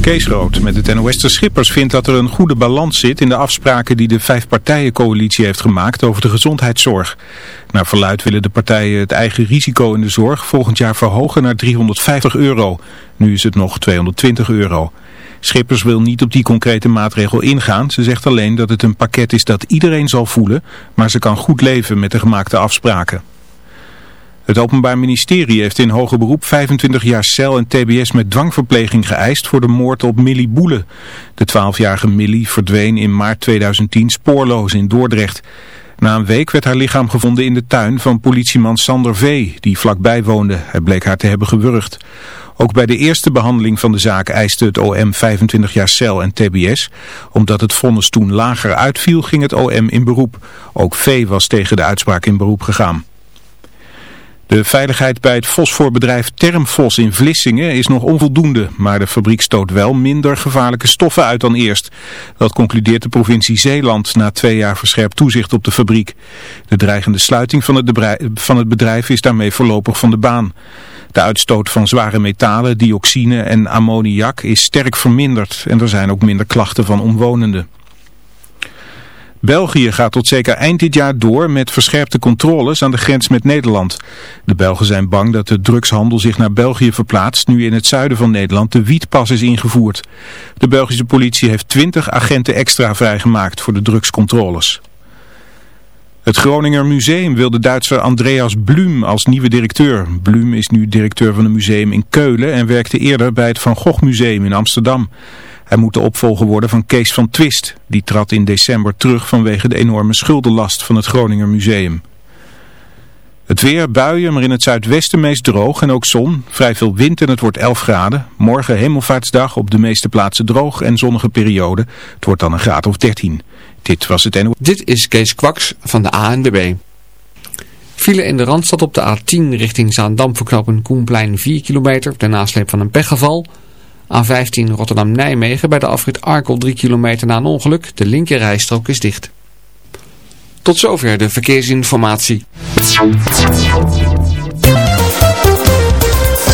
Kees Rood met het NOS de Schippers vindt dat er een goede balans zit in de afspraken die de vijfpartijencoalitie heeft gemaakt over de gezondheidszorg. Naar verluid willen de partijen het eigen risico in de zorg volgend jaar verhogen naar 350 euro. Nu is het nog 220 euro. Schippers wil niet op die concrete maatregel ingaan. Ze zegt alleen dat het een pakket is dat iedereen zal voelen, maar ze kan goed leven met de gemaakte afspraken. Het Openbaar Ministerie heeft in hoger beroep 25 jaar cel en tbs met dwangverpleging geëist voor de moord op Millie Boele. De 12-jarige Millie verdween in maart 2010 spoorloos in Dordrecht. Na een week werd haar lichaam gevonden in de tuin van politieman Sander V., die vlakbij woonde. Hij bleek haar te hebben gewurgd. Ook bij de eerste behandeling van de zaak eiste het OM 25 jaar cel en tbs. Omdat het vonnis toen lager uitviel, ging het OM in beroep. Ook V was tegen de uitspraak in beroep gegaan. De veiligheid bij het fosforbedrijf Termfos in Vlissingen is nog onvoldoende, maar de fabriek stoot wel minder gevaarlijke stoffen uit dan eerst. Dat concludeert de provincie Zeeland na twee jaar verscherpt toezicht op de fabriek. De dreigende sluiting van het, van het bedrijf is daarmee voorlopig van de baan. De uitstoot van zware metalen, dioxine en ammoniak is sterk verminderd en er zijn ook minder klachten van omwonenden. België gaat tot zeker eind dit jaar door met verscherpte controles aan de grens met Nederland. De Belgen zijn bang dat de drugshandel zich naar België verplaatst nu in het zuiden van Nederland de wietpas is ingevoerd. De Belgische politie heeft 20 agenten extra vrijgemaakt voor de drugscontroles. Het Groninger Museum wil de Duitser Andreas Blum als nieuwe directeur. Blum is nu directeur van een museum in Keulen en werkte eerder bij het Van Gogh Museum in Amsterdam. Hij moet de opvolger worden van Kees van Twist. Die trad in december terug vanwege de enorme schuldenlast van het Groninger Museum. Het weer, buien, maar in het zuidwesten meest droog en ook zon. Vrij veel wind en het wordt 11 graden. Morgen hemelvaartsdag op de meeste plaatsen droog en zonnige periode. Het wordt dan een graad of 13. Dit was het NO. Dit is Kees Kwaks van de ANWB. File in de Randstad op de A10 richting Zaandam verknopen Koenplein 4 kilometer. De nasleep van een pechgeval... A15 Rotterdam-Nijmegen bij de afrit Arkel 3 kilometer na een ongeluk. De linkerrijstrook is dicht. Tot zover de verkeersinformatie.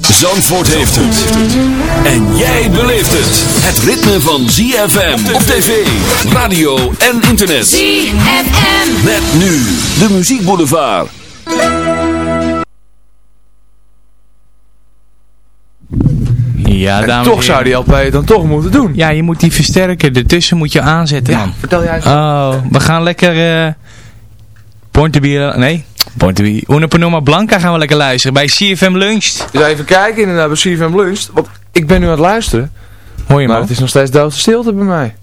Zandvoort heeft het. En jij beleeft het. Het ritme van ZFM op tv, radio en internet. ZFM. Met nu de muziekboulevard. Ja, En dames toch zou die LP dan toch moeten doen. Ja, je moet die versterker ertussen moet je aanzetten, Ja, man. vertel jij eens. Oh, we gaan lekker... eh Born to be... Nee, Be... Una Panoma Blanca gaan we lekker luisteren bij CFM Lunch. Dus even kijken inderdaad bij CFM Lunch. Want ik ben nu aan het luisteren. Hoor je Maar man? het is nog steeds doodse stilte bij mij.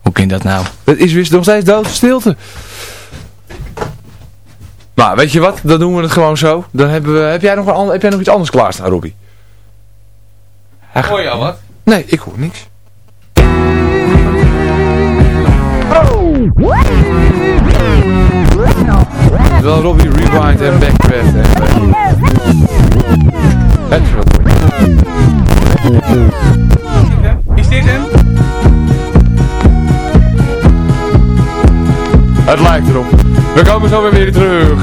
Hoe je dat nou? Het is weer nog steeds doodse stilte. Nou, weet je wat? Dan doen we het gewoon zo. Dan hebben we... Heb jij nog, een, ander- heb jij nog iets anders klaarstaan, Robbie? Hij gaat- Hoor je al wat? Nee, ik hoor niks. Wel Robbie Rewind en Backcraft en... Het is wat mooi. Is dit hem? Het lijkt erop. We komen zo weer weer terug.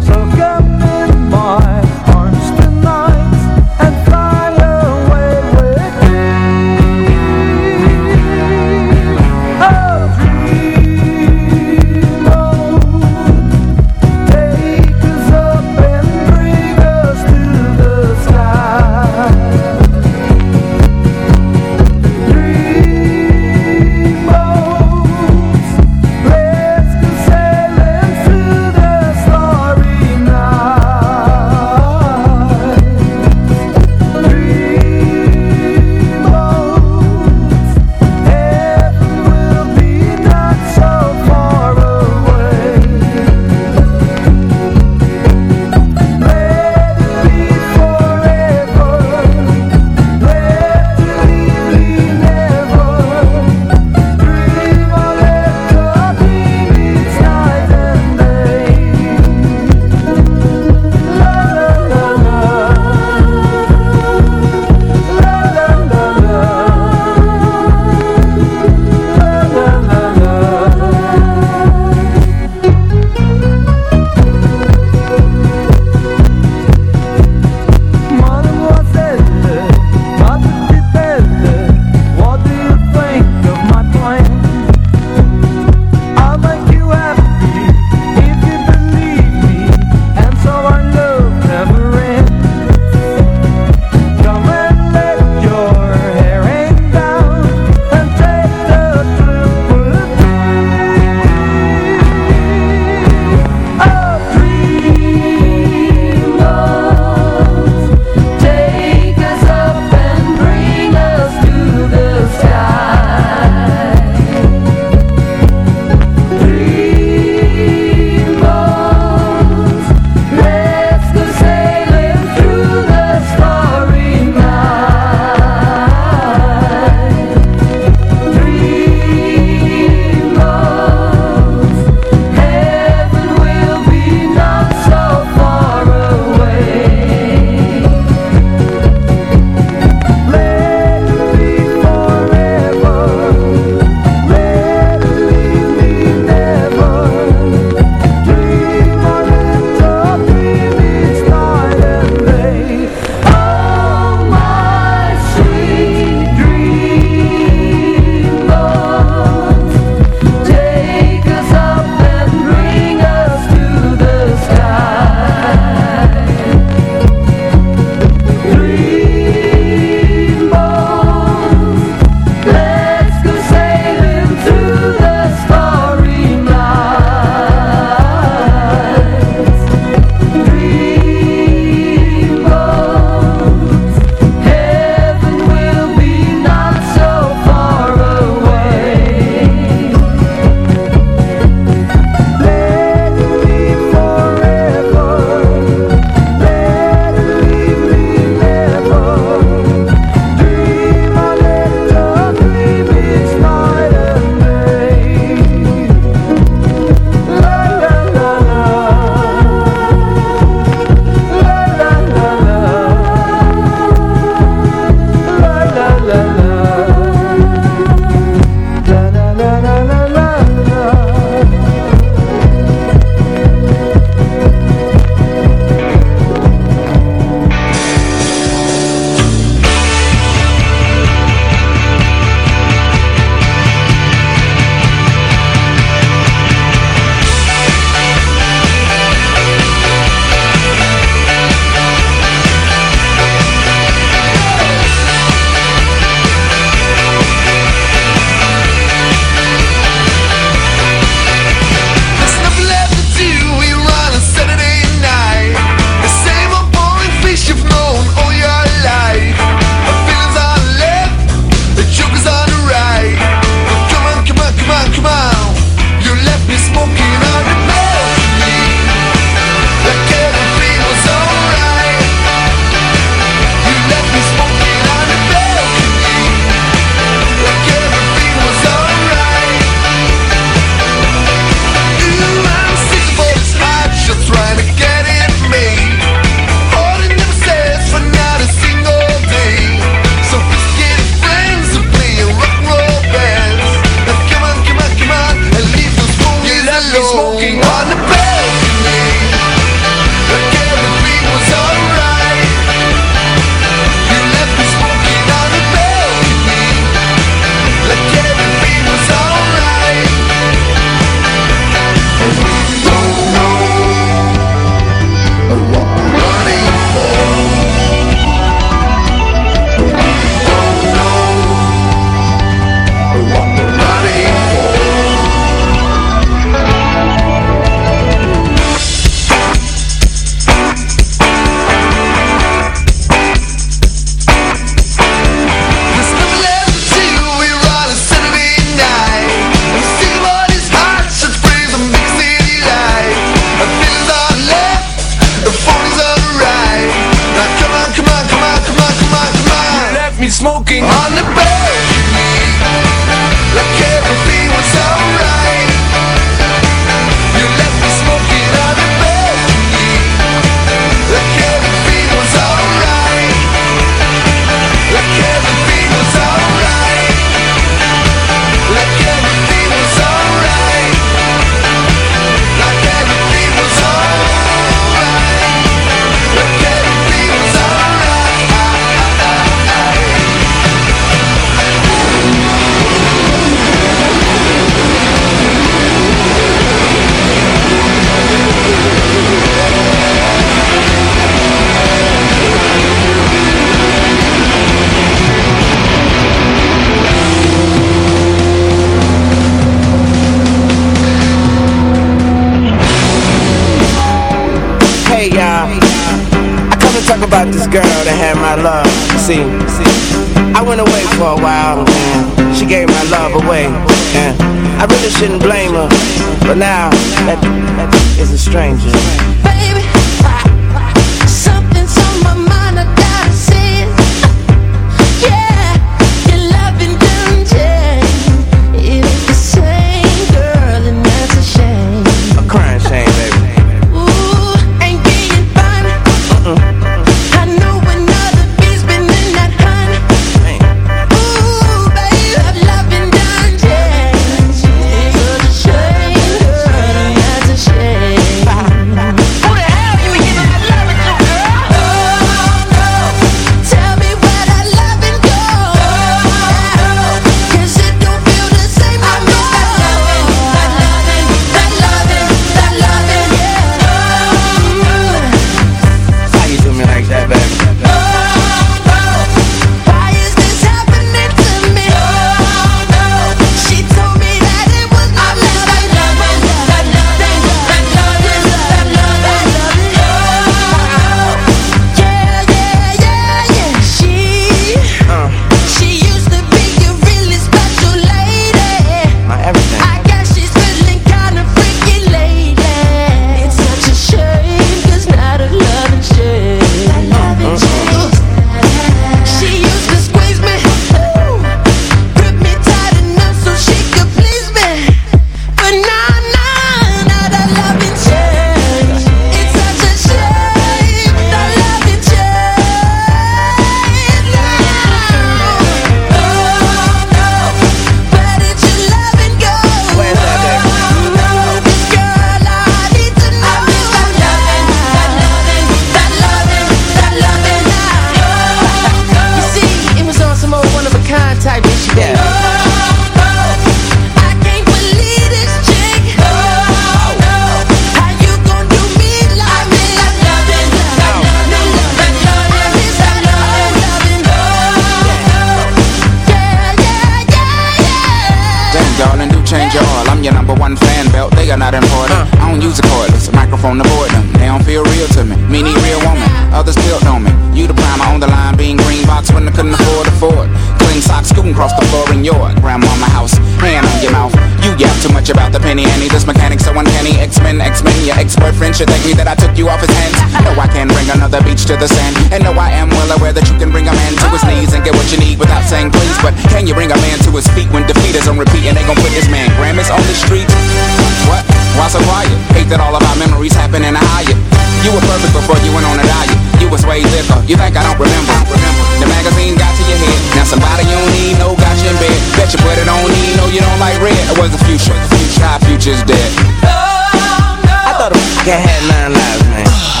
Cat had nine lives, man.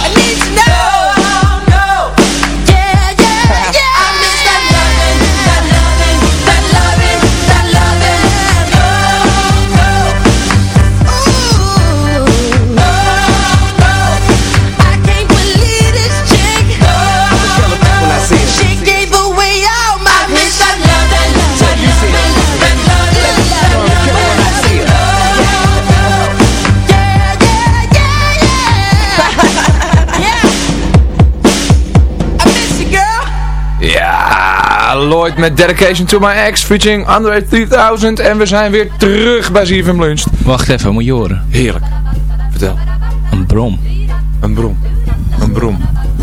Lloyd met Dedication to My Ex featuring Andre 3000 en we zijn weer terug bij ZFM Lunch. Wacht even, moet je horen. Heerlijk. Vertel. Een brom. Een brom. Een brom.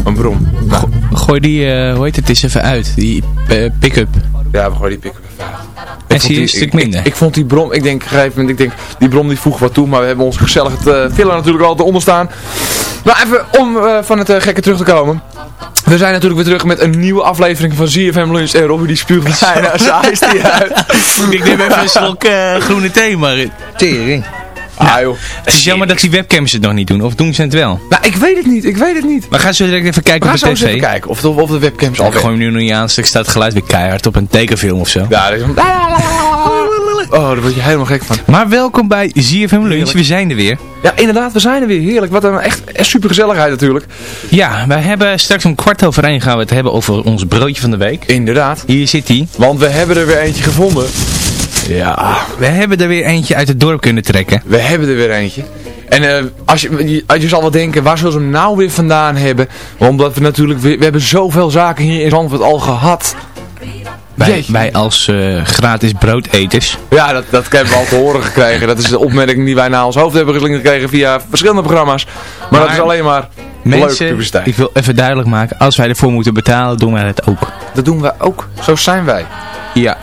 Een brom. Nou, Gooi die, eh, hoe heet het, eens even uit. Die eh, pick-up. ja, we gooien die pick-up even uit. En zie je een die- stuk minder. Ik, ik vond die brom, ik denk gegeven moment, ik denk, die brom die voegt wat toe, maar we hebben ons gezellig het uh, villa natuurlijk al onder staan. Maar even om eh, van het eh, gekke terug te komen. We zijn natuurlijk weer terug met een nieuwe aflevering van ZFM Lunch en Robbie die spuugt bijna zijn ijs uit. Ik neem even een slok eh, groene thee, maar... Tering. Ah joh. Het is jammer dat die webcams het nog niet doen. Of doen ze het wel? Nou, ik weet het niet, ik weet het niet. We gaan zo direct even We kijken gaan op zo de eens tv. even kijken of de, of de webcams al Ik gooi hem nu nog niet aan, straks staat het geluid weer keihard op een tekenfilm of zo. Ja, dat is een... Oh, daar word je helemaal gek van. Maar welkom bij ZFM Lunch, we zijn er weer. Ja, inderdaad, we zijn er weer. Heerlijk. Wat een echt, echt super gezelligheid natuurlijk. Ja, wij hebben straks om kwart over één gaan we het hebben over ons broodje van de week. Inderdaad. Hier zit hij. Want we hebben er weer eentje gevonden. Ja, We hebben er weer eentje uit het dorp kunnen trekken. we hebben er weer eentje. En eh, als, je, je- als je zal wel denken, waar zullen ze hem nou weer vandaan hebben? Omdat we natuurlijk, weer, we hebben zoveel zaken hier in Zandvoort al gehad. Wij, wij als eh, gratis broodeters. Ja, dat, dat hebben we al te horen gekregen. Dat is de opmerking die wij naar ons hoofd hebben geslingerd gekregen via verschillende programma's. Maar, dat is alleen maar leuke Mensen, publiciteit. ik wil even duidelijk maken, als wij ervoor moeten betalen, doen wij het ook. Dat doen wij ook. Zo zijn wij. Ja.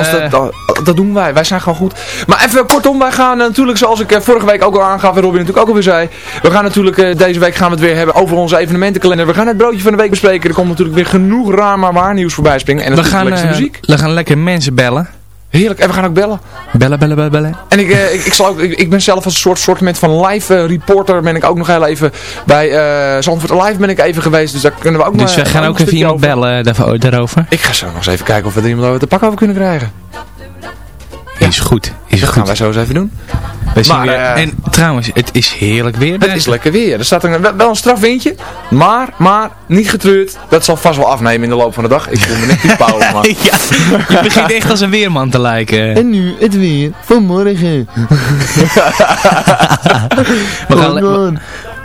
Als Eh. dat, dat, dat doen wij. Wij zijn gewoon goed. Maar even kortom, wij gaan eh, natuurlijk, zoals ik eh, vorige week ook al aangaf en Robin natuurlijk ook alweer zei. We gaan natuurlijk, deze week gaan we het weer hebben over onze evenementenkalender. We gaan het broodje van de week bespreken. Er komt natuurlijk weer genoeg raar maar waar nieuws voorbij springen. En We gaan, eh, muziek. we gaan lekker mensen bellen. Heerlijk. En we gaan ook bellen. Bellen, bellen, bellen, bellen. En ik, eh, ik, ik, zal ook, ik, ik ben zelf als een soort sortiment van live eh, reporter. Ben ik ook nog heel even bij eh Zandvoort Live ben ik even geweest. Dus daar kunnen we ook Dus maar- we gaan ook even iemand over. bellen daarover. Ik ga zo nog eens even kijken of we er iemand over te pakken over kunnen krijgen. Is goed, is Dat gaan goed. wij zo eens even doen. We zien Maar, weer- eh, en trouwens, het is heerlijk weer. Het is lekker weer. Er staat een, wel- een straf windje. Maar, maar, niet getreurd. Dat zal vast wel afnemen in de loop van de dag. Ik voel me net niet Paul, maar... ja, je begint echt als een weerman te lijken. En nu het weer van morgen. We gaan, man.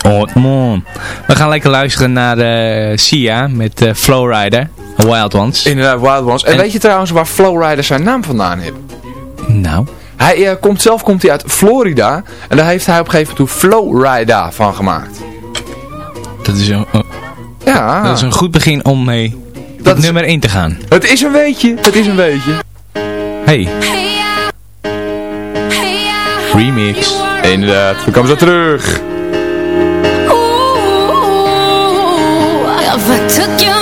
oh, man. We gaan lekker luisteren naar eh, Sia met eh, Flowrider, Wild Ones. Inderdaad, Wild Ones. En, En- weet je trouwens waar Flowrider zijn naam vandaan heeft? Nou, Hij eh, komt zelf komt hij uit Florida. En daar heeft hij op een gegeven moment Flowrider van gemaakt. dat is een, oh, Ja, dat is een goed begin om mee Dat is- nummer in te gaan. het is een weetje. Het is een weetje. Hey, remix. Inderdaad, we komen zo terug. If I took you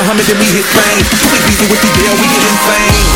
Muhammad, then we hit fame. Easy with the deal, we get insane.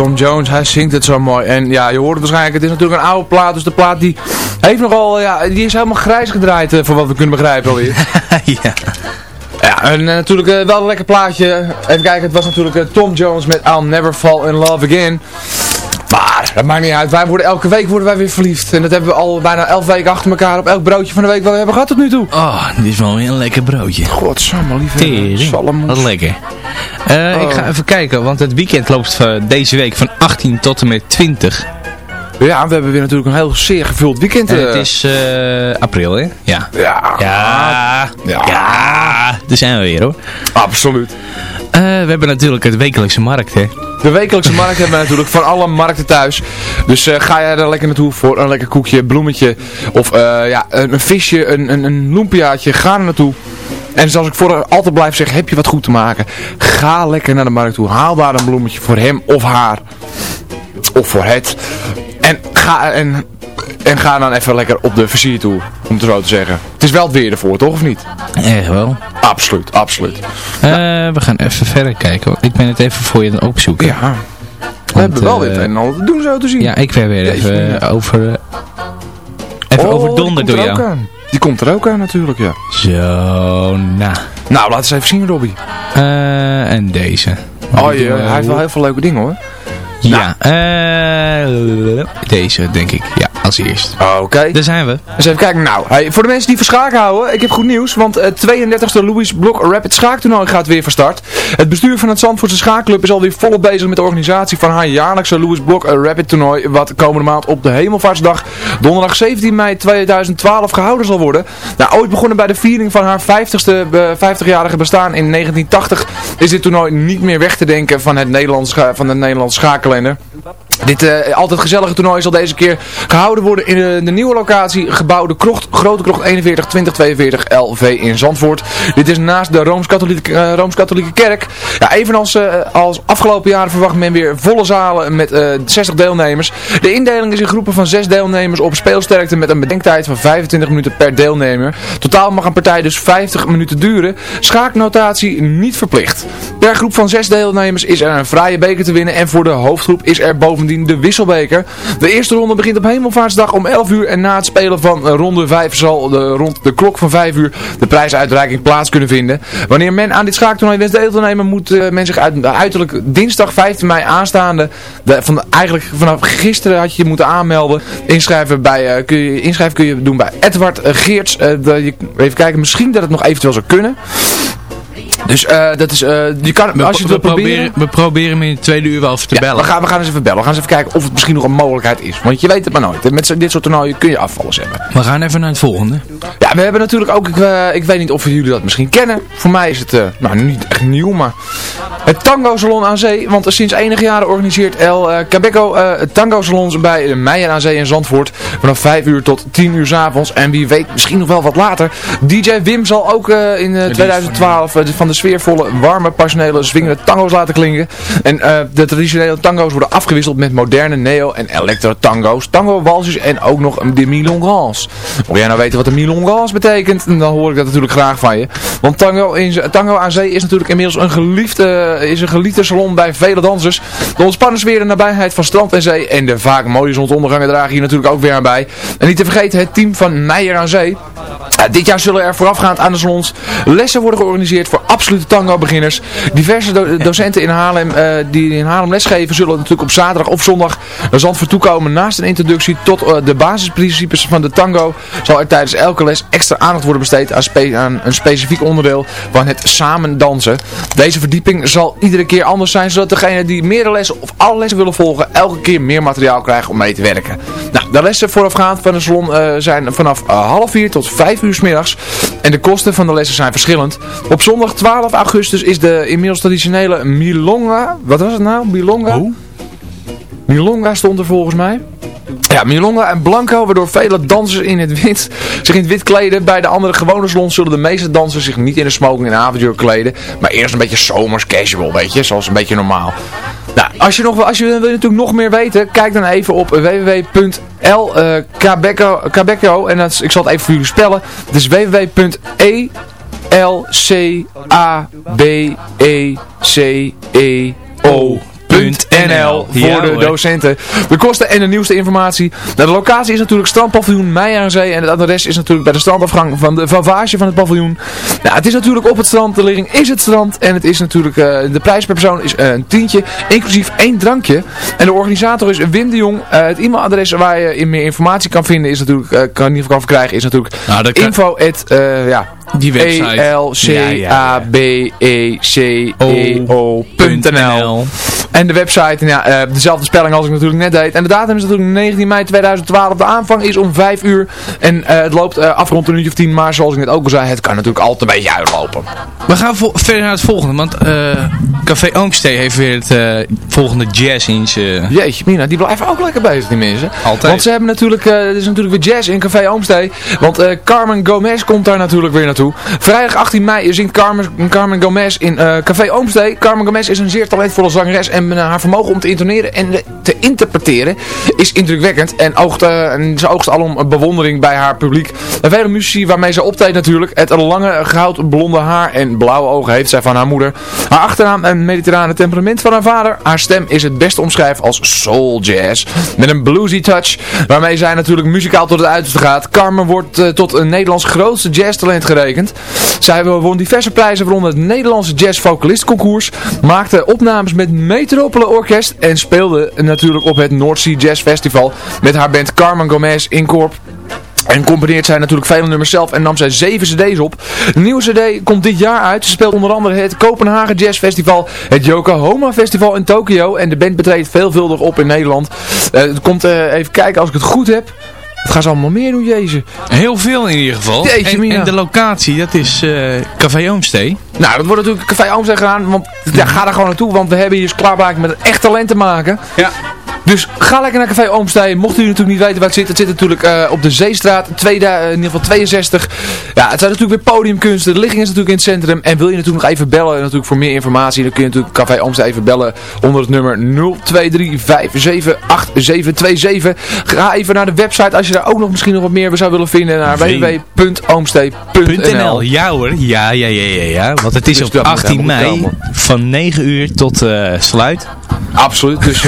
Tom Jones, hij zingt het zo mooi. En ja, je hoort het waarschijnlijk, het is natuurlijk een oude plaat. Dus de plaat die heeft nogal, ja, die is helemaal grijs gedraaid, eh, voor wat we kunnen begrijpen alweer. ja. Ja, en eh, natuurlijk eh, wel een lekker plaatje. Even kijken, het was natuurlijk eh, Tom Jones met I'll Never Fall In Love Again. Maar, dat maakt niet uit. Wij worden, elke week worden wij weer verliefd. En dat hebben we al bijna elf weken achter elkaar op elk broodje van de week wat we hebben gehad tot nu toe. Oh, dit is wel weer een lekker broodje. Godsamme, lieve Tering, wat Eh, Ik Oh. ga even kijken, want het weekend loopt deze week van 18 tot en met 20. Ja, we hebben weer natuurlijk een heel zeer gevuld weekend. En eh. het is eh, april, hè? Ja. Ja. Ja. Ja. Ja. Daar zijn we weer, hoor. Absoluut. We hebben natuurlijk het wekelijkse markt, hè? De wekelijkse markt hebben we natuurlijk van alle markten thuis. Dus ga jij er lekker naartoe voor een lekker koekje, bloemetje of ja, een, een visje, een, een, een loempiaatje. Ga er naartoe. En zoals ik voor altijd blijf zeggen, heb je wat goed te maken. Ga lekker naar de markt toe. Haal daar een bloemetje voor hem of haar. Of voor het. En ga, en, en ga dan even lekker op de versier toe. Om het zo te zeggen. Het is wel het weer ervoor, toch? Of niet? Echt wel. Absoluut, absoluut. Eh, we gaan even verder kijken. Ik ben het even voor je opzoeken. Ja. We hebben wel eh, dit en al te doen zo te zien. Ja, ik ben weer Jeetje, even ja. eh, over... eh, even Oh, overdonderd die door komt Die komt er ook aan natuurlijk, ja. Zo, nou. Nou, laat eens even zien, Robbie. Eh, en deze. Oh, je, hij heeft wel heel veel leuke dingen, hoor. Ja, eh, deze denk ik. Ja, als eerst. Oké. Daar zijn we. Dus even kijken. Nou, hey, voor de mensen die van schaken houden, ik heb goed nieuws. Want het 32e Louis Blok Rapid Schaaktoernooi gaat weer van start. Het bestuur van het Zandvoortse Schaakclub is alweer volop bezig met de organisatie van haar jaarlijkse Louis Blok Rapid toernooi. Wat komende maand op de Hemelvaartsdag, donderdag 17 mei 2012, gehouden zal worden. Nou, ooit begonnen bij de viering van haar 50ste, eh, 50-jarige bestaan in 1980, is dit toernooi niet meer weg te denken van het Nederlands, van de Nederlandse schaakkalender. Dit eh, altijd gezellige toernooi zal deze keer gehouden worden in de, de nieuwe locatie, gebouwde krocht, Grote Krocht 41 2042 LV in Zandvoort. Dit is naast de Rooms-Katholieke eh, Kerk. Ja, evenals eh, als afgelopen jaren verwacht men weer volle zalen met eh 60 deelnemers. De indeling is in groepen van 6 deelnemers op speelsterkte met een bedenktijd van 25 minuten per deelnemer. Totaal mag een partij dus 50 minuten duren. Schaaknotatie niet verplicht. Per groep van 6 deelnemers is er een vrije beker te winnen en voor de hoofdgroep is er bovendien de wisselbeker. De eerste ronde begint op Hemelvaartsdag om 11 uur en na het spelen van eh, ronde 5 zal de, rond de klok van 5 uur de prijsuitreiking plaats kunnen vinden. Wanneer men aan dit schaaktoernooi wenst deel te nemen moet eh, men zich uit, uiterlijk dinsdag 15 mei aanstaande, de, van eigenlijk vanaf gisteren had je je moeten aanmelden. Inschrijven, bij, eh, kun je, inschrijven kun je doen bij Edward Geerts. Je, even kijken, misschien dat het nog eventueel zou kunnen. Dus eh, dat is, eh, je kan, We, als je het proberen... proberen, we proberen hem in de tweede uur wel even te Ja, bellen. we gaan, we gaan eens even bellen. We gaan eens even kijken of het misschien nog een mogelijkheid is. Want je weet het maar nooit. Met dit soort toernooien kun je afvallers hebben. We gaan even naar het volgende. Ja, we hebben natuurlijk ook, ik, eh, ik weet niet of jullie dat misschien kennen. Voor mij is het, nou niet echt nieuw, maar het Tango Salon aan Zee. Want sinds enige jaren organiseert El Cabeco het Tango Salons bij de Meijer aan Zee in Zandvoort. Vanaf 5 uur tot 10 uur s avonds. En wie weet misschien nog wel wat later. DJ Wim zal ook in eh, 2012 eh, van de sfeervolle, warme, passionele, swingende tango's laten klinken. En eh, de traditionele tango's worden afgewisseld met moderne neo- en electro-tango's, tango-walsjes en ook nog de milongans. Wil jij nou weten wat de milongans betekent? Dan hoor ik dat natuurlijk graag van je. Want tango, in, tango aan zee is natuurlijk inmiddels een geliefde, is een geliefde salon bij vele dansers. De ontspannen sfeer en nabijheid van strand en zee en de vaak mooie zonsondergangen dragen hier natuurlijk ook weer aan bij. En niet te vergeten het team van Meijer aan Zee. Ja, dit jaar zullen er voorafgaand aan de salons lessen worden georganiseerd voor absolute tango-beginners. Diverse do- docenten in Haarlem eh, die in Haarlem lesgeven zullen natuurlijk op zaterdag of zondag naar Zandvoort toekomen. Naast een introductie tot eh, de basisprincipes van de tango zal er tijdens elke les extra aandacht worden besteed aan, spe- aan een specifiek onderdeel van het samen dansen. Deze verdieping zal iedere keer anders zijn, zodat degene die meerdere lessen of alle lessen willen volgen elke keer meer materiaal krijgen om mee te werken. Nou, de lessen voorafgaand van de salon eh, zijn vanaf half vier tot vijf uur 's middags. En de kosten van de lessen zijn verschillend. Op zondag 12 augustus is de inmiddels traditionele Milonga. Wat was het nou? Milonga? Milonga stond er volgens mij. Ja, Milonga en Blanco, waardoor vele dansers in het wit, zich in het wit kleden. Bij de andere gewone salons zullen de meeste dansers zich niet in de smoking en avondjurk kleden. Maar eerst een beetje zomers casual, weet je. Zoals een beetje normaal. Nou, als je, nog, als je wil natuurlijk nog meer weten, kijk dan even op www.lkabekko. En dat is, ik zal het even voor jullie spellen. Het is www.e L C A B E C E O .nl voor Ja, de docenten. De kosten en de nieuwste informatie. Nou, de locatie is natuurlijk strandpaviljoen Meijer aan Zee. En het adres is natuurlijk bij de strandafgang van de Vavage van het paviljoen. Nou, het is natuurlijk op het strand. De ligging is het strand. En het is natuurlijk, eh, de prijs per persoon is eh, een tientje. Inclusief één drankje. En de organisator is Wim de Jong. Eh, het e-mailadres waar je meer informatie kan vinden is natuurlijk, kan in ieder geval verkrijgen, is natuurlijk Nou, info at, ja, Die website. E L C A B E C E O.nl En de website, en ja, eh, dezelfde spelling als ik natuurlijk net deed. En de datum is natuurlijk 19 mei 2012. De aanvang is om 5 uur. En eh, het loopt af rond een uurtje of 10. Maar zoals ik net ook al zei, het kan natuurlijk altijd een beetje uitlopen. We gaan verder naar het volgende, want Café Oomstee heeft weer het volgende jazz in zijn... Jeetje, Mina, die blijven ook lekker bezig, die mensen. Altijd. Want ze hebben natuurlijk, er is natuurlijk weer jazz in Café Oomstee. Want Carmen Gomez komt daar natuurlijk weer naartoe. Vrijdag 18 mei zingt Carmen, Carmen Gomez in eh, Café Oomstee. Carmen Gomez is een zeer talentvolle zangeres. En eh, haar vermogen om te intoneren en te interpreteren is indrukwekkend. En, oogt, eh, en ze oogst alom bewondering bij haar publiek. En vele muzici waarmee ze optreedt natuurlijk. Het lange goud blonde haar en blauwe ogen heeft zij van haar moeder. Haar achternaam en mediterrane temperament van haar vader. Haar stem is het best omschrijven als soul jazz. Met een bluesy touch. Waarmee zij natuurlijk muzikaal tot het uiterste gaat. Carmen wordt tot een Nederlands grootste jazztalent Zij won diverse prijzen waaronder het Nederlandse Jazz Vocalist Concours. Maakte opnames met Metropole Orkest. En speelde natuurlijk op het North Sea Jazz Festival. Met haar band Carmen Gomez Incorp. En componeert zij natuurlijk vele nummers zelf en nam zij zeven cd's op. De nieuwe cd komt dit jaar uit. Ze speelt onder andere het Kopenhagen Jazz Festival, het Yokohama Festival in Tokio. En de band betreedt veelvuldig op in Nederland. Eh, komt, eh, even kijken als ik het goed heb. Wat gaan ze allemaal meer doen, Jezus? Heel veel in ieder geval. En, en de locatie, dat is eh, Café Oomstee. Nou, dat wordt natuurlijk Café Oomstee gedaan, want ja, ga daar gewoon naartoe, want we hebben hier klaarbaar met echt talent te maken. Ja. Dus ga lekker naar Café Oomstee. Mocht u natuurlijk niet weten waar het zit, het zit natuurlijk eh, op de Zeestraat, tweede, eh, in ieder geval 62. Ja, het zijn natuurlijk weer podiumkunsten, de ligging is natuurlijk in het centrum. En wil je natuurlijk nog even bellen natuurlijk voor meer informatie, dan kun je natuurlijk Café Oomstee even bellen onder het nummer 023578727. Ga even naar de website als je daar ook nog misschien nog wat meer zou willen vinden, naar www.oomstee.nl. .nl, ja hoor. Ja, ja, ja, ja, ja. Want het is Dus op dat moet 18 helemaal goed mei van 9 uur tot eh, sluit. Absoluut. Dus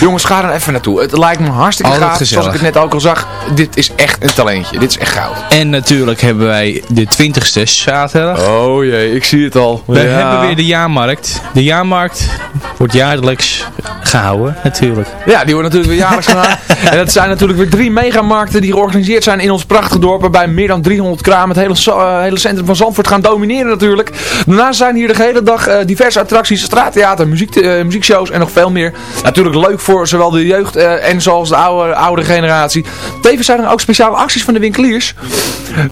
jongens, ga er even naartoe. Het lijkt me hartstikke Altijd gaaf. gezellig. Zoals ik het net ook al zag. Dit is echt een talentje. Dit is echt goud. En natuurlijk hebben wij de 20ste zaterdag. Oh jee, ik zie het al. We hebben weer de jaarmarkt. De jaarmarkt wordt jaarlijks gehouden, natuurlijk. Ja, die wordt natuurlijk weer jaarlijks gedaan. en dat zijn natuurlijk weer drie megamarkten die georganiseerd zijn in ons prachtige dorp. Waarbij meer dan 300 kramen het hele, eh, hele centrum van Zandvoort gaan domineren natuurlijk. Daarnaast zijn hier de hele dag eh, diverse attracties, straattheater, muziek, eh, muziekshows en nog veel meer. Natuurlijk leuk voor zowel de jeugd en zoals de oude, oude generatie. Tevens zijn er ook speciale acties van de winkeliers.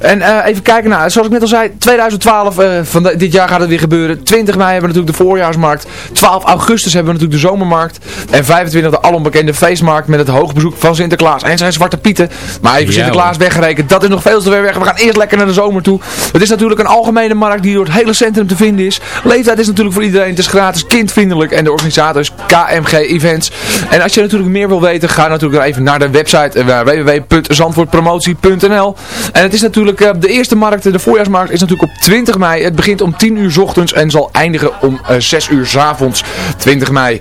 En even kijken, nou, zoals ik net al zei, 2012, eh, van dit jaar gaat het weer gebeuren. 20 mei hebben we natuurlijk de voorjaarsmarkt. 12 augustus hebben we natuurlijk de zomermarkt. En 25 de alombekende feestmarkt met het hoogbezoek van Sinterklaas en zijn zwarte pieten. Maar even Ja, Sinterklaas weggerekend, dat is nog veel te ver weg. We gaan eerst lekker naar de zomer toe. Het is natuurlijk een algemene markt die door het hele centrum te vinden is. Leeftijd is natuurlijk voor iedereen, het is gratis, kindvriendelijk. En de organisator is KMG Events. En als je natuurlijk meer wil weten, ga natuurlijk even naar de website eh, www.zandvoortpromotie.nl En het is natuurlijk, eh, de eerste markt, de voorjaarsmarkt, is natuurlijk op 20 mei. Het begint om 10 uur 's ochtends en zal eindigen om eh, 6 uur 's avonds, 20 mei.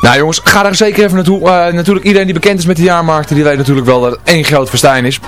Nou jongens, ga daar zeker even naartoe. Eh, natuurlijk iedereen die bekend is met de jaarmarkten, die weet natuurlijk wel dat het één groot festijn is.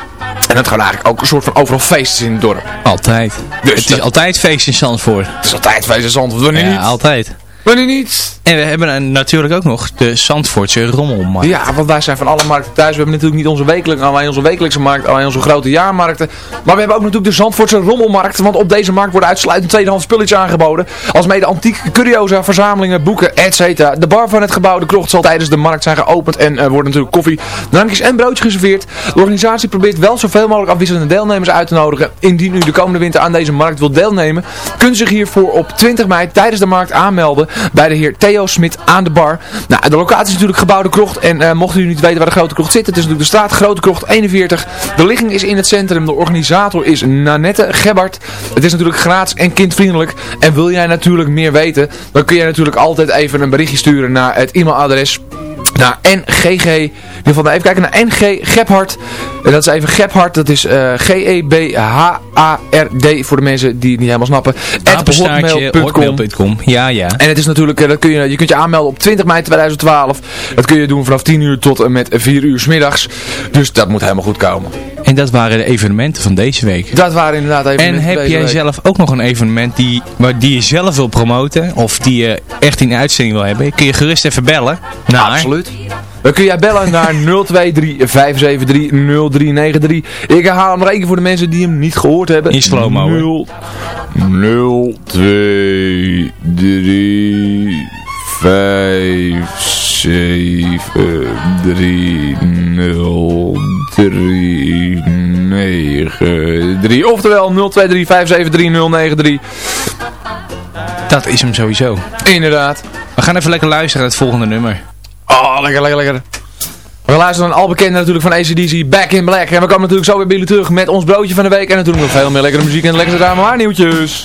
En dat gewoon eigenlijk ook een soort van overal feesten in het dorp. Altijd. Dus het is dat- altijd feest in Zandvoort. Het is altijd feest in Zandvoort, wanneer Ja, niet? altijd. Wanneer niet? En we hebben natuurlijk ook nog de Zandvoortse rommelmarkt. Ja, want wij zijn van alle markten thuis. We hebben natuurlijk niet onze wekelijkse, alleen onze wekelijkse markt, alleen onze grote jaarmarkten. Maar we hebben ook natuurlijk de Zandvoortse rommelmarkt. Want op deze markt worden uitsluitend tweedehands spulletjes aangeboden. Als mede antiek, curiosa, verzamelingen, boeken, etc. De bar van het gebouw De Krocht zal tijdens de markt zijn geopend. En er worden natuurlijk koffie, drankjes en broodjes geserveerd. De organisatie probeert wel zoveel mogelijk afwisselende deelnemers uit te nodigen. Indien u de komende winter aan deze markt wilt deelnemen, kunt u zich hiervoor op 20 mei tijdens de markt aanmelden bij de heer Smit aan de bar. Nou, de locatie is natuurlijk gebouwde krocht. En eh, mochten u niet weten waar de grote krocht zit, het is natuurlijk de straat Grote Krocht 41. De ligging is in het centrum. De organisator is Nanette Gebbard. Het is natuurlijk gratis en kindvriendelijk. En wil jij natuurlijk meer weten, dan kun jij natuurlijk altijd even een berichtje sturen naar het e-mailadres naar NGG, ieder geval even kijken naar NG Gebhard. En dat is even Gebhard, dat is eh, G-E-B-H-A-R-D voor de mensen die het niet helemaal snappen. Hotmail.com. Ja, ja. En het is natuurlijk, eh, dat kun je, je kunt je aanmelden op 20 mei 2012. Dat kun je doen vanaf 10 uur tot en met 4 uur 's middags. Dus dat moet helemaal goed komen. En dat waren de evenementen van deze week. Dat waren inderdaad even En heb jij zelf ook nog een evenement die, waar, die je zelf wil promoten? Of die je echt in de uitzending wil hebben? Kun je gerust even bellen. Naar Absoluut. Dan kun jij bellen naar 023 573 0393. Ik herhaal hem nog één keer voor de mensen die hem niet gehoord hebben. In slow-mo, hè? 0 2 3 5 7 3 0 3 9 3 Oftewel 023 573 093 Dat is hem sowieso. Inderdaad. We gaan even lekker luisteren naar het volgende nummer. Oh, lekker, lekker, lekker. We luisteren naar al bekende natuurlijk van ACDC, Back in Black. En we komen natuurlijk zo weer bij jullie terug met ons broodje van de week. En natuurlijk nog veel meer lekkere muziek en lekkere dame haar nieuwtjes.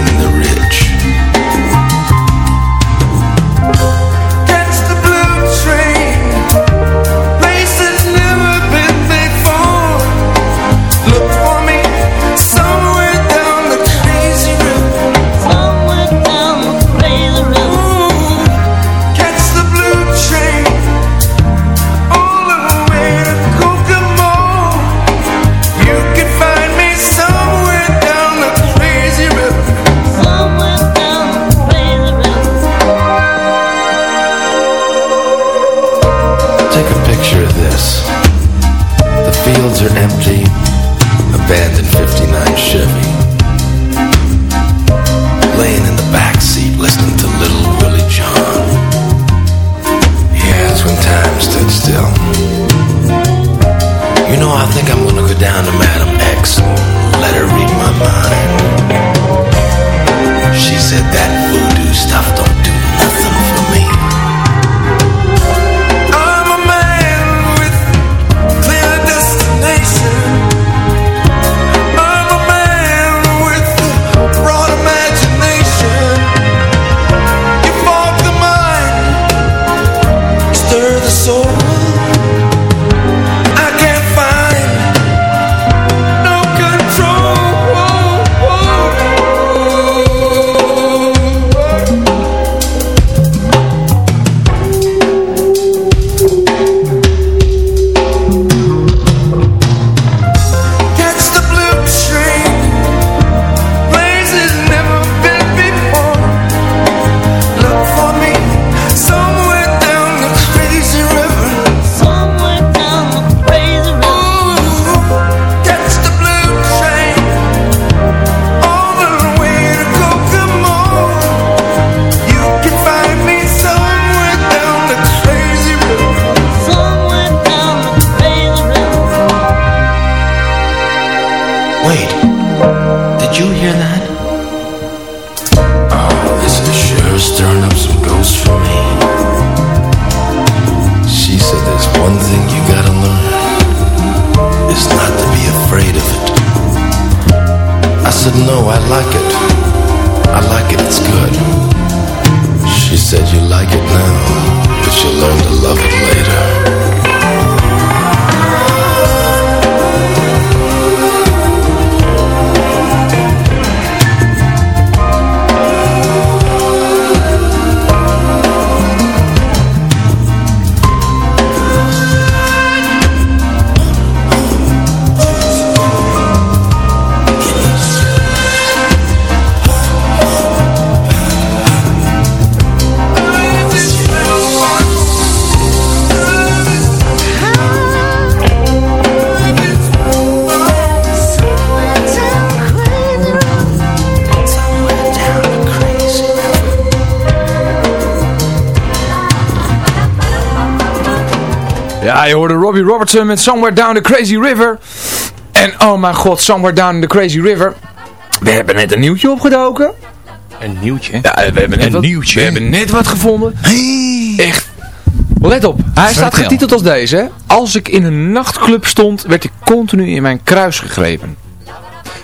think I'm gonna go down to Madam Robertson met Somewhere Down the Crazy River. En oh mijn god, Somewhere Down the Crazy River. We hebben net een nieuwtje opgedoken. Een nieuwtje? Ja, we hebben net Een wat, nieuwtje? We hebben net wat gevonden. Echt. Let op, hij staat getiteld als deze. Als ik in een nachtclub stond, werd ik continu in mijn kruis gegrepen.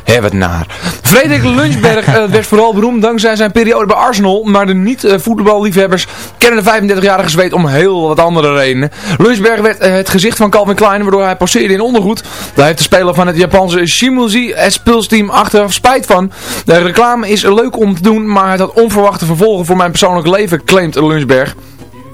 Hé, wat naar. Frederik Lunchberg eh, werd vooral beroemd dankzij zijn periode bij Arsenal. Maar de niet-voetballiefhebbers kennen de 35-jarige zweet om heel wat andere redenen. Lunchberg werd eh, het gezicht van Calvin Klein, waardoor hij poseerde in ondergoed. Daar heeft de speler van het Japanse Shimuzi Spulsteam achteraf spijt van. De reclame is leuk om te doen, maar het had onverwachte vervolgen voor mijn persoonlijke leven, claimt Lunchberg.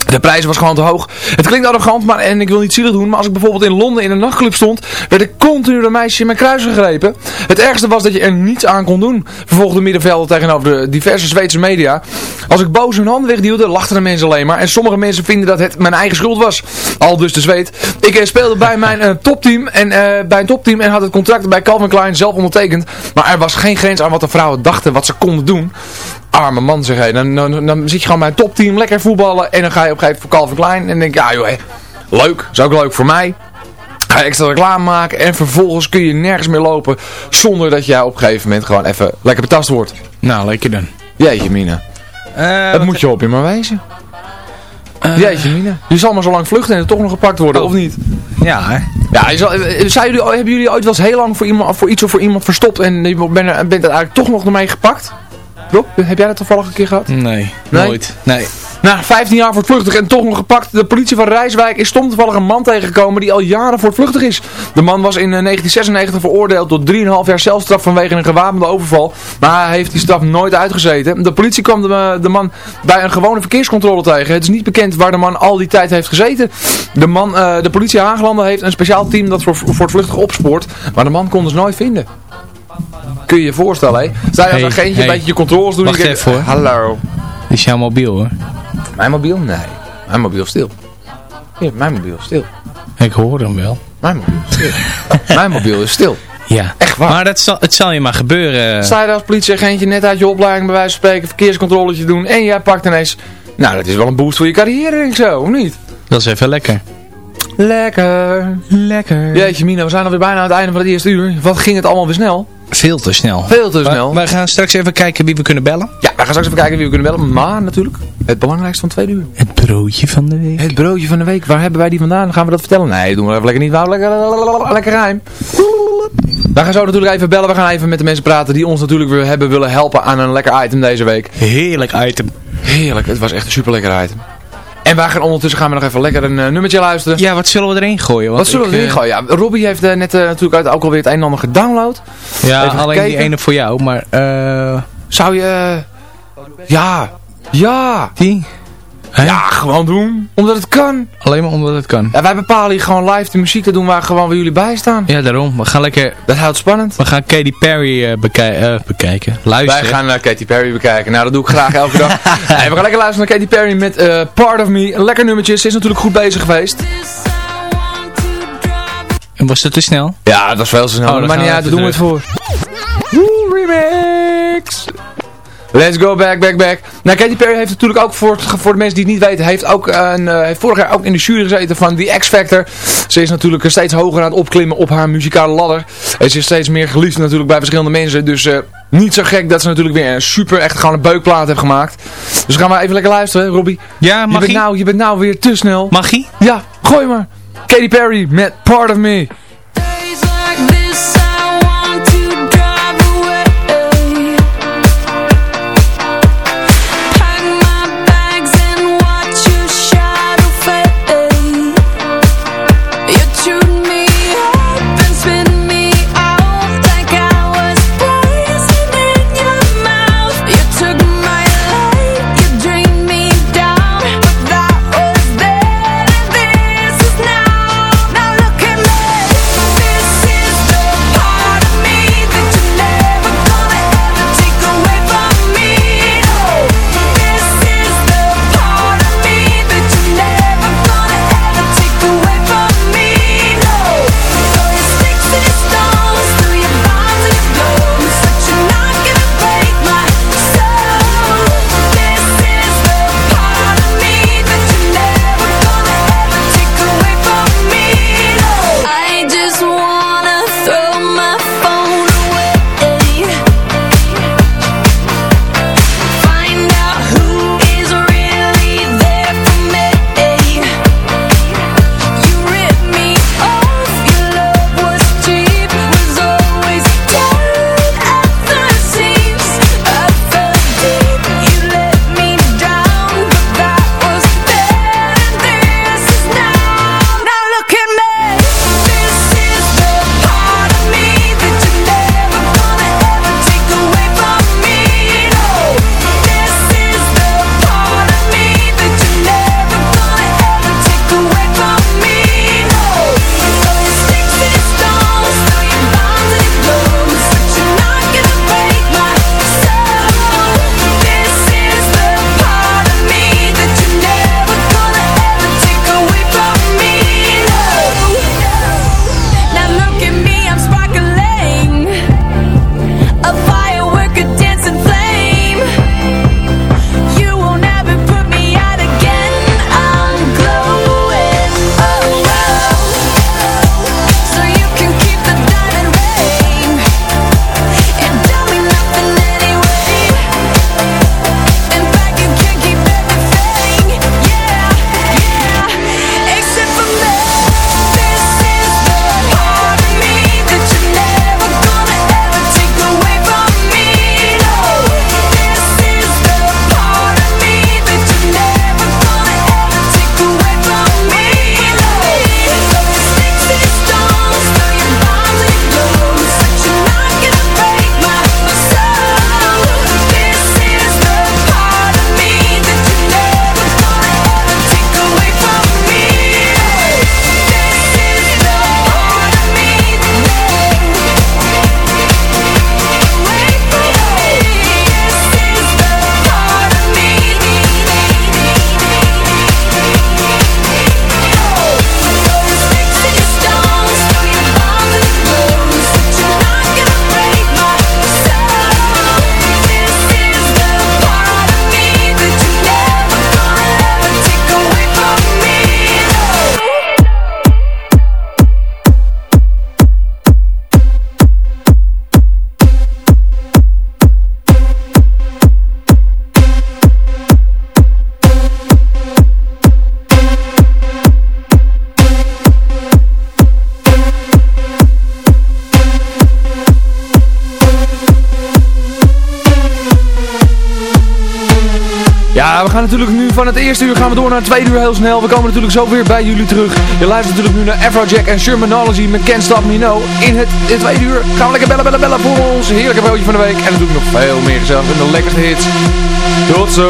De prijs was gewoon te hoog. Het klinkt arrogant, maar, en ik wil niet zielig doen, maar als ik bijvoorbeeld in Londen in een nachtclub stond, werd ik continu door meisjes in mijn kruis gegrepen. Het ergste was dat je er niets aan kon doen. Vervolgde middenvelden tegenover de diverse Zweedse media. Als ik boos hun handen wegduwde, lachten de mensen alleen maar. En sommige mensen vinden dat het mijn eigen schuld was. Al dus de Zweed. Ik eh, speelde bij mijn eh, topteam en eh, bij een topteam en had het contract bij Calvin Klein zelf ondertekend. Maar er was geen grens aan wat de vrouwen dachten, wat ze konden doen. Arme man zeg hé. Dan, dan, dan zit je gewoon bij een topteam lekker voetballen en dan ga je op een gegeven moment voor Calvin Klein en denk je, ja joh, hé, leuk. Is ook leuk voor mij. Ga je extra reclame maken en vervolgens kun je nergens meer lopen zonder dat jij op een gegeven moment gewoon even lekker betast wordt. Nou, lekker dan. Jeetje mina. dat moet je op je maar wezen. Jeetje mina. Je zal maar zo lang vluchten en toch nog gepakt worden, of niet? Ja, hè? Ja, je zal, eh, zijn jullie, hebben jullie ooit wel eens heel lang voor, iemand, voor iets of voor iemand verstopt en je bent, er- bent er eigenlijk toch nog ermee gepakt? Rob, heb jij dat toevallig een keer gehad? Nee, Nee? nooit. Nee. Na 15 jaar voortvluchtig en toch nog gepakt. De politie van Rijswijk is stom toevallig een man tegengekomen die al jaren voortvluchtig is. De man was in eh, 1996 veroordeeld tot 3,5 jaar celstraf vanwege een gewapende overval. Maar hij heeft die straf nooit uitgezeten. De politie kwam de, de man bij een gewone verkeerscontrole tegen. Het is niet bekend waar de man al die tijd heeft gezeten. De, man, eh, de politie Haaglanden heeft een speciaal team dat voor, voortvluchtig opspoort. Maar de man kon dus nooit vinden. Kun je je voorstellen, hè? Je als Hey, agentje hey. een beetje je controles doen. Wacht even, hoor. Hallo. Is jouw mobiel hoor. Mijn mobiel? Nee. Mijn mobiel stil. Hier, mijn mobiel stil. Ik hoor hem wel. Mijn mobiel is stil. mijn mobiel is stil. Ja. Echt waar. Maar dat zal, het zal je maar gebeuren. Sta je als politieagentje net uit je opleiding bij wijze van spreken, verkeerscontroletje doen en jij pakt ineens... Nou, dat is wel een boost voor je carrière, denk ik zo, of niet? Dat is even lekker. Lekker. Lekker. Jeetje Mina, we zijn alweer bijna aan het einde van het eerste uur. Wat ging het allemaal weer snel? Veel te snel. Veel te snel. We, we gaan straks even kijken wie we kunnen bellen. Ja, we gaan straks even kijken wie we kunnen bellen. Maar natuurlijk, het belangrijkste van tweede uur. Het broodje van de week. Het broodje van de week. Waar hebben wij die vandaan? Gaan we dat vertellen? Nee, doen we even lekker niet. Nou, lekker, lekker rijm. We gaan zo natuurlijk even bellen. We gaan even met de mensen praten die ons natuurlijk weer hebben willen helpen aan een lekker item deze week. Heerlijk item. Heerlijk, het was echt een super lekker item. En wij gaan ondertussen gaan we nog even lekker een eh, nummertje luisteren. Ja, wat zullen we erin gooien? Want Wat zullen we erin eh, gooien? Ja, Robbie heeft eh, net natuurlijk uit ook alweer het een en ander gedownload. Ja, Even alleen die ene voor jou, maar eh Zou je... ja, ja, die? Ja, gewoon doen. Omdat het kan. Alleen maar omdat het kan. Ja, wij bepalen hier gewoon live de muziek te doen waar gewoon waar jullie bij staan. Ja, daarom. We gaan lekker... Dat houdt spannend. We gaan Katy Perry eh, bekij- eh, bekijken. Luisteren. Wij gaan naar Katy Perry bekijken. Nou, dat doe ik graag elke dag. We gaan lekker luisteren naar Katy Perry met eh, Part of Me. Een lekker nummertje. Ze is natuurlijk goed bezig geweest. En was dat te snel? Ja, dat was veel te snel. Oh, maar niet we uit, daar doen we het voor. Woe, remix! Let's go back, back, back. Nou, Katy Perry heeft natuurlijk ook, voor, voor de mensen die het niet weten, heeft, ook een, eh, heeft vorig jaar ook in de jury gezeten van The X Factor. Ze is natuurlijk steeds hoger aan het opklimmen op haar muzikale ladder. En ze is steeds meer geliefd natuurlijk bij verschillende mensen. Dus eh, niet zo gek dat ze natuurlijk weer een super, echt gewoon een beukplaat heeft gemaakt. Dus gaan we even lekker luisteren, Robbie. Ja, Je mag bent, nou, je bent nou weer te snel. Mag ie? Ja, gooi maar. Katy Perry met Part of Me. Van het eerste uur gaan we door naar het tweede uur heel snel. We komen natuurlijk zo weer bij jullie terug. Je luistert natuurlijk nu naar Afrojack en Shermanology met Can't Stop. In het, tweede uur gaan we lekker bellen, bellen, bellen voor ons heerlijke broodje van de week. En natuurlijk nog veel meer gezellig in de lekkerste hits. Tot zo!